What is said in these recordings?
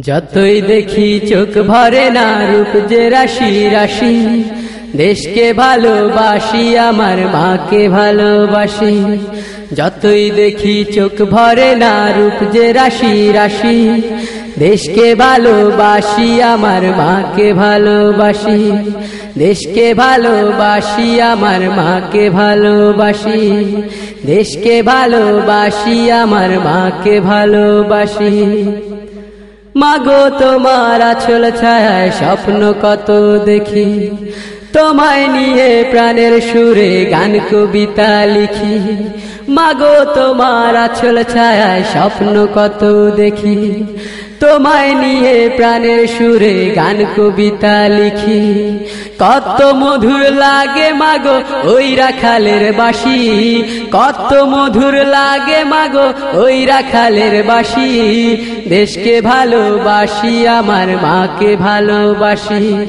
যতই দেখি চোখ ভরে না রূপ যে রাশি রাশি। দেশকে ভালোবাসি, আমার মাকে ভালোবাসি। যতই দেখি চোখ ভরে না রূপ যে রাশি রাশি। দেশকে ভালোবাসি, আমার মাকে ভালোবাসি। দেশকে ভালোবাসি, আমার মাকে ভালোবাসি। দেশকে ভালোবাসি, আমার মাকে ভালোবাসি। মাগো, তোমার আছল ছায় স্বপ্ন কত দেখি? তোমায় নিয়ে প্রাণের সুরে গান, কবিতা লিখি। মাগো, তোমার আছল ছায় স্বপ্ন কত দেখি? তোমায় নিয়ে প্রাণের সুরে গান কবিতা লিখি। কত মধুর লাগে মাগো ওই রাখালের বাসি। কত মধুর লাগে মাগো ওই রাখালের বাসি। দেশকে ভালোবাসি, আমার মাকে ভালোবাসি।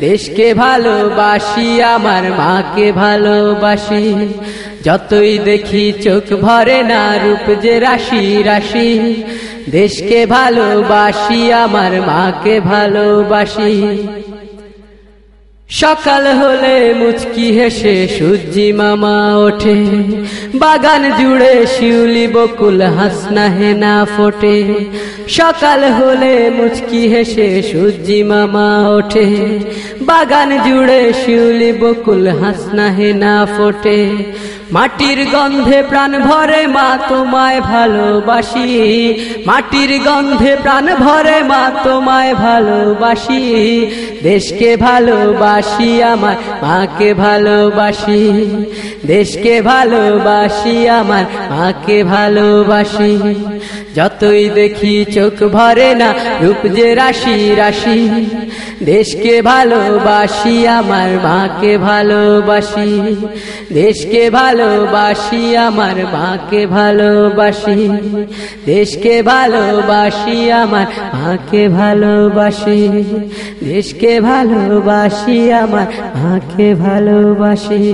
দেশকে ভালোবাসি, আমার মাকে ভালোবাসি। যতই দেখি চোখ ভরে না রূপ যে রাশি রাশি। দেশকে ভালোবাসি, আমার মাকে ভালোবাসি। সকাল হলে মুচকি হেসে সূর্যি মামা ওঠে। বাগান জুড়ে শিউলি বকুল, হাসনা হেনা ফোটে। সকাল হলে মুচকি হেসে সূর্যি মামা ওঠে। বাগান জুড়ে শিউলি বকুল, হাসনা হেনা ফোটে। মাটির গন্ধে প্রাণ ভরে মা তোমায় ভালোবাসি। মাটির গন্ধে প্রাণ ভরে মা তোমায় ভালোবাসি। দেশকে ভালোবাসি আমার, মাকে ভালোবাসি। দেশকে ভালোবাসি আমার, মাকে ভালোবাসি। যতই দেখি চোখ ভরে না, রূপ যে রাশি রাশি। দেশকে ভালোবাসি আমার, মাকে ভালোবাসি। দেশকে ভালোবাসি আমার মাকে ভালোবাসি। দেশকে ভালোবাসি আমার মাকে ভালোবাসি। দেশকে ভালোবাসি আমার মাকে ভালোবাসি।